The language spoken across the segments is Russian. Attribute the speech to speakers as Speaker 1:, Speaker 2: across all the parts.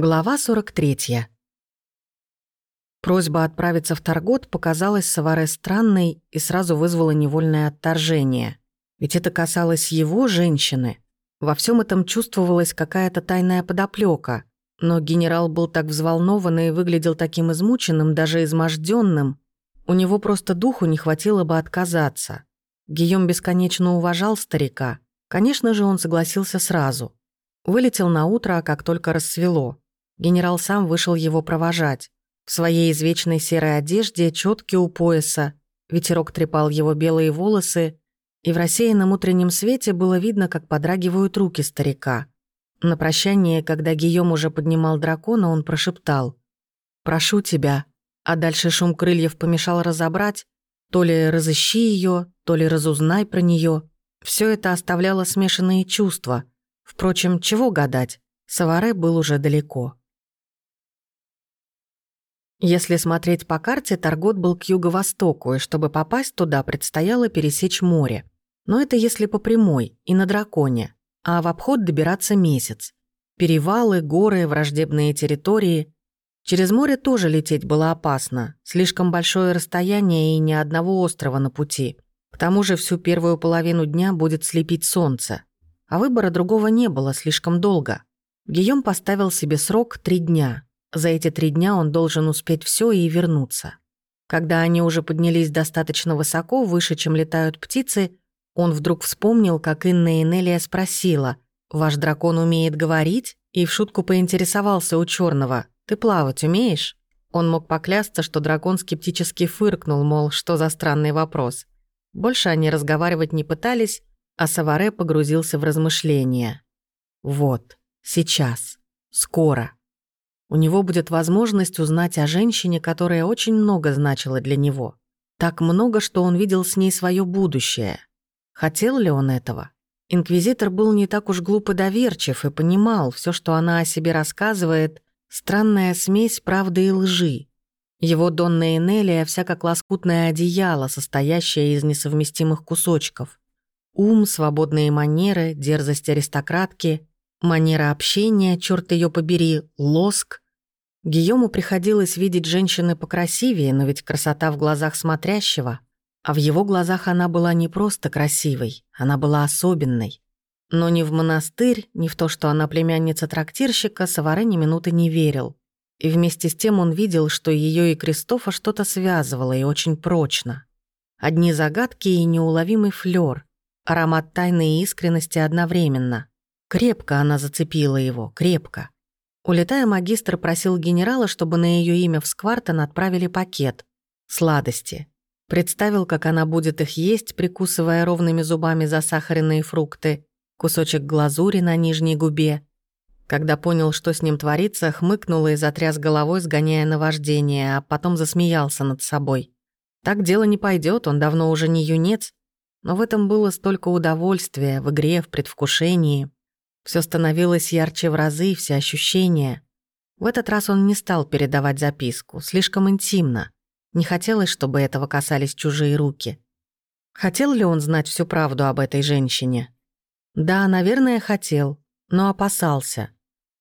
Speaker 1: Глава 43. Просьба отправиться в Таргот показалась Саваре странной и сразу вызвала невольное отторжение. Ведь это касалось его женщины. Во всем этом чувствовалась какая-то тайная подоплека. Но генерал был так взволнован и выглядел таким измученным, даже изможденным. У него просто духу не хватило бы отказаться. Гийом бесконечно уважал старика. Конечно же, он согласился сразу. Вылетел на утро, как только рассвело. Генерал сам вышел его провожать. В своей извечной серой одежде, четки у пояса, ветерок трепал его белые волосы, и в рассеянном утреннем свете было видно, как подрагивают руки старика. На прощание, когда Гийом уже поднимал дракона, он прошептал «Прошу тебя». А дальше шум крыльев помешал разобрать, то ли разыщи ее, то ли разузнай про нее. Все это оставляло смешанные чувства. Впрочем, чего гадать, Саваре был уже далеко. Если смотреть по карте, Таргот был к юго-востоку, и чтобы попасть туда, предстояло пересечь море. Но это если по прямой и на драконе, а в обход добираться месяц. Перевалы, горы, враждебные территории. Через море тоже лететь было опасно. Слишком большое расстояние и ни одного острова на пути. К тому же всю первую половину дня будет слепить солнце. А выбора другого не было слишком долго. Гийом поставил себе срок три дня – за эти три дня он должен успеть все и вернуться. Когда они уже поднялись достаточно высоко, выше, чем летают птицы, он вдруг вспомнил, как Инна Энелия спросила, «Ваш дракон умеет говорить?» и в шутку поинтересовался у черного, «Ты плавать умеешь?» Он мог поклясться, что дракон скептически фыркнул, мол, что за странный вопрос. Больше они разговаривать не пытались, а Саваре погрузился в размышления. «Вот, сейчас, скоро». У него будет возможность узнать о женщине, которая очень много значила для него. Так много, что он видел с ней свое будущее. Хотел ли он этого? Инквизитор был не так уж глуп и доверчив и понимал, все, что она о себе рассказывает, странная смесь правды и лжи. Его Донна Энелия вся как лоскутное одеяло, состоящее из несовместимых кусочков. Ум, свободные манеры, дерзость аристократки, Манера общения, черт ее побери, лоск. Гийому приходилось видеть женщины покрасивее, но ведь красота в глазах смотрящего. А в его глазах она была не просто красивой, она была особенной. Но ни в монастырь, ни в то, что она племянница трактирщика, Саваре ни минуты не верил. И вместе с тем он видел, что ее и Кристофа что-то связывало и очень прочно. Одни загадки и неуловимый флёр, аромат тайны и искренности одновременно. Крепко она зацепила его, крепко. Улетая, магистр просил генерала, чтобы на ее имя в Сквартон отправили пакет. Сладости. Представил, как она будет их есть, прикусывая ровными зубами засахаренные фрукты, кусочек глазури на нижней губе. Когда понял, что с ним творится, хмыкнул и затряс головой, сгоняя наваждение, а потом засмеялся над собой. Так дело не пойдет, он давно уже не юнец. Но в этом было столько удовольствия, в игре, в предвкушении. Все становилось ярче в разы, все ощущения. В этот раз он не стал передавать записку, слишком интимно. Не хотелось, чтобы этого касались чужие руки. Хотел ли он знать всю правду об этой женщине? Да, наверное, хотел, но опасался.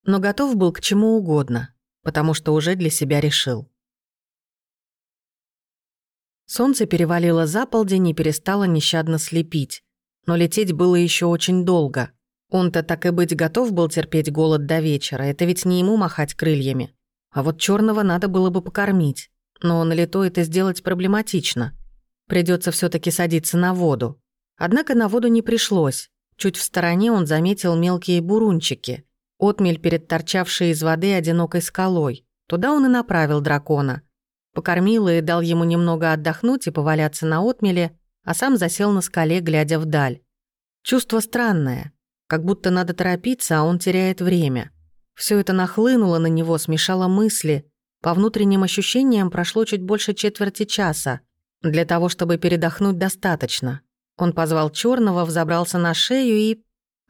Speaker 1: Но готов был к чему угодно, потому что уже для себя решил. Солнце перевалило за полдень и перестало нещадно слепить. Но лететь было еще очень долго. Он-то так и быть готов был терпеть голод до вечера, это ведь не ему махать крыльями. А вот черного надо было бы покормить. Но на лето это сделать проблематично. Придется все таки садиться на воду. Однако на воду не пришлось. Чуть в стороне он заметил мелкие бурунчики. Отмель перед торчавшей из воды одинокой скалой. Туда он и направил дракона. Покормил и дал ему немного отдохнуть и поваляться на отмеле, а сам засел на скале, глядя вдаль. Чувство странное. Как будто надо торопиться, а он теряет время. Все это нахлынуло на него, смешало мысли. По внутренним ощущениям прошло чуть больше четверти часа. Для того, чтобы передохнуть, достаточно. Он позвал черного, взобрался на шею и...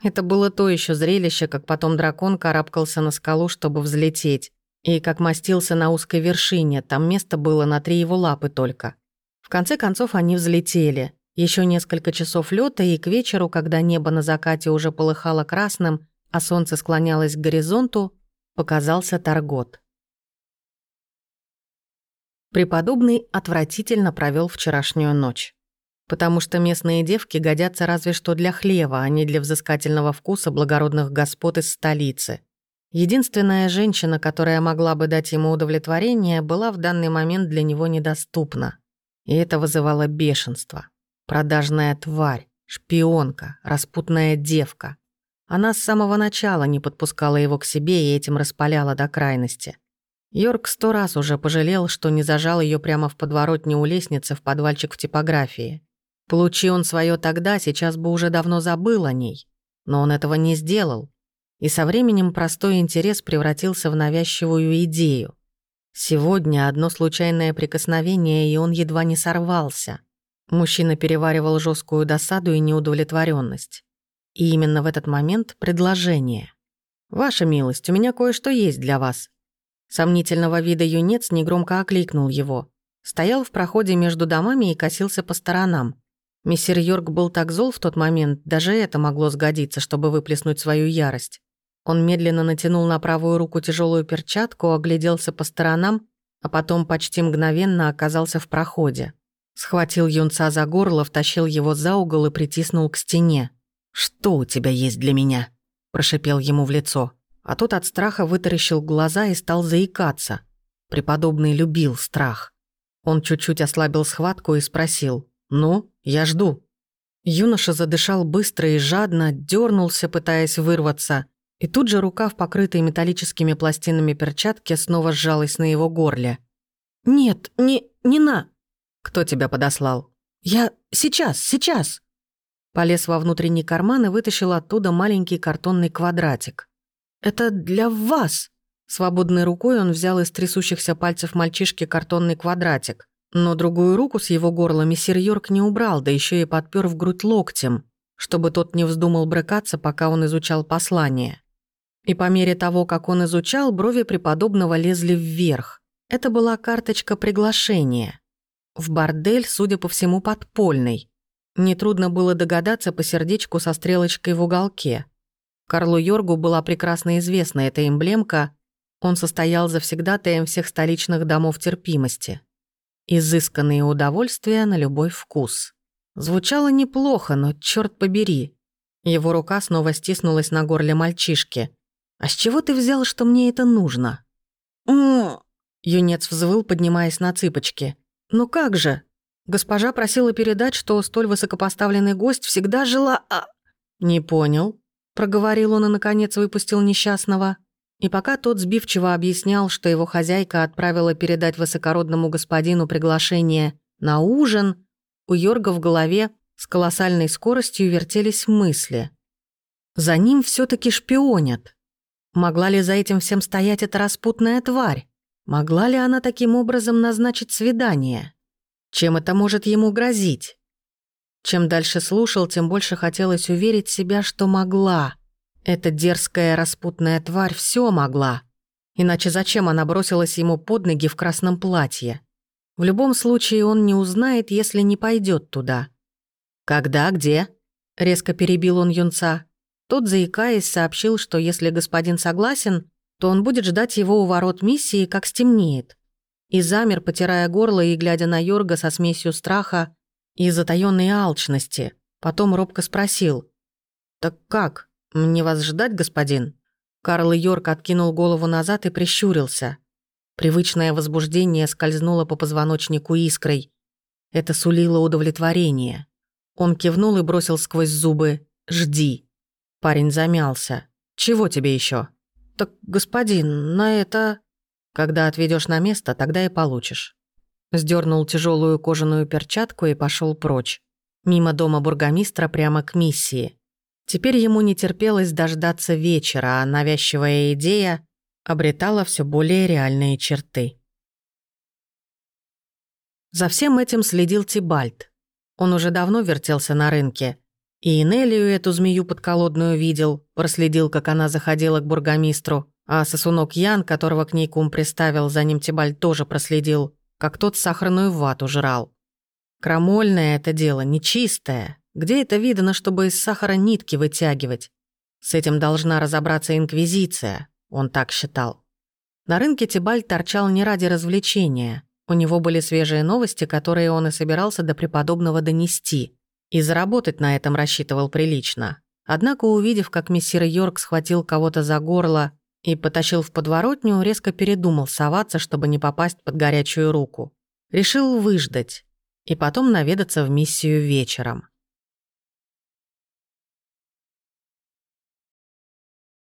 Speaker 1: Это было то еще зрелище, как потом дракон карабкался на скалу, чтобы взлететь. И как мастился на узкой вершине, там место было на три его лапы только. В конце концов они взлетели. Еще несколько часов лета, и к вечеру, когда небо на закате уже полыхало красным, а солнце склонялось к горизонту, Показался Таргот. Преподобный отвратительно провел вчерашнюю ночь. Потому что местные девки годятся разве что для хлева, а не для взыскательного вкуса благородных господ из столицы. Единственная женщина, которая могла бы дать ему удовлетворение, была в данный момент для него недоступна. И это вызывало бешенство. Продажная тварь, шпионка, распутная девка. Она с самого начала не подпускала его к себе и этим распаляла до крайности. Йорк сто раз уже пожалел, что не зажал ее прямо в подворотне у лестницы в подвальчик в типографии. Получи он свое тогда, сейчас бы уже давно забыл о ней. Но он этого не сделал. И со временем простой интерес превратился в навязчивую идею. Сегодня одно случайное прикосновение, и он едва не сорвался. Мужчина переваривал жесткую досаду и неудовлетворенность. И именно в этот момент предложение. «Ваша милость, у меня кое-что есть для вас». Сомнительного вида юнец негромко окликнул его. Стоял в проходе между домами и косился по сторонам. Мессир Йорк был так зол в тот момент, даже это могло сгодиться, чтобы выплеснуть свою ярость. Он медленно натянул на правую руку тяжелую перчатку, огляделся по сторонам, а потом почти мгновенно оказался в проходе. Схватил юнца за горло, втащил его за угол и притиснул к стене. «Что у тебя есть для меня?» – прошипел ему в лицо. А тот от страха вытаращил глаза и стал заикаться. Преподобный любил страх. Он чуть-чуть ослабил схватку и спросил. «Ну, я жду». Юноша задышал быстро и жадно, дернулся, пытаясь вырваться. И тут же рука в покрытой металлическими пластинами перчатке снова сжалась на его горле. «Нет, не, не на...» «Кто тебя подослал?» «Я... сейчас, сейчас!» Полез во внутренний карман и вытащил оттуда маленький картонный квадратик. «Это для вас!» Свободной рукой он взял из трясущихся пальцев мальчишки картонный квадратик. Но другую руку с его горла мессир Йорк не убрал, да еще и подпер в грудь локтем, чтобы тот не вздумал брыкаться, пока он изучал послание. И по мере того, как он изучал, брови преподобного лезли вверх. Это была карточка приглашения. В бордель, судя по всему, подпольный. Нетрудно было догадаться по сердечку со стрелочкой в уголке. Карлу Йоргу была прекрасно известна эта эмблемка, он состоял завсегдатаем всех столичных домов терпимости. Изысканные удовольствия на любой вкус. Звучало неплохо, но черт побери. Его рука снова стиснулась на горле мальчишки. «А с чего ты взял, что мне это нужно?» «М-м-м», Юнец взвыл, поднимаясь на цыпочки. «Ну как же? Госпожа просила передать, что столь высокопоставленный гость всегда жила... А... «Не понял», — проговорил он и, наконец, выпустил несчастного. И пока тот сбивчиво объяснял, что его хозяйка отправила передать высокородному господину приглашение на ужин, у Йорга в голове с колоссальной скоростью вертелись мысли. За ним все таки шпионят. Могла ли за этим всем стоять эта распутная тварь? Могла ли она таким образом назначить свидание? Чем это может ему грозить? Чем дальше слушал, тем больше хотелось уверить себя, что могла. Эта дерзкая распутная тварь все могла. Иначе зачем она бросилась ему под ноги в красном платье? В любом случае он не узнает, если не пойдет туда. «Когда, где?» — резко перебил он юнца. Тот, заикаясь, сообщил, что если господин согласен, то он будет ждать его у ворот миссии, как стемнеет. И замер, потирая горло и глядя на Йорга со смесью страха и затаённой алчности. Потом робко спросил. «Так как?» «Мне вас ждать, господин?» Карл Йорк откинул голову назад и прищурился. Привычное возбуждение скользнуло по позвоночнику искрой. Это сулило удовлетворение. Он кивнул и бросил сквозь зубы «Жди». Парень замялся. «Чего тебе еще? «Так, господин, на это...» «Когда отведешь на место, тогда и получишь». Сдернул тяжелую кожаную перчатку и пошел прочь. Мимо дома бургомистра прямо к миссии. Теперь ему не терпелось дождаться вечера, а навязчивая идея обретала все более реальные черты. За всем этим следил Тибальт. Он уже давно вертелся на рынке. И Инелию эту змею подколодную видел, проследил, как она заходила к бургомистру, а сосунок Ян, которого к ней кум приставил, за ним Тибальт тоже проследил, как тот сахарную вату жрал. Крамольное это дело, нечистое, где это видно, чтобы из сахара нитки вытягивать? С этим должна разобраться Инквизиция. он так считал. На рынке Тибаль торчал не ради развлечения. У него были свежие новости, которые он и собирался до преподобного донести. И заработать на этом рассчитывал прилично. Однако, увидев, как мессир Йорк схватил кого-то за горло и потащил в подворотню, резко передумал соваться, чтобы не попасть под горячую руку. Решил выждать и потом наведаться в миссию вечером.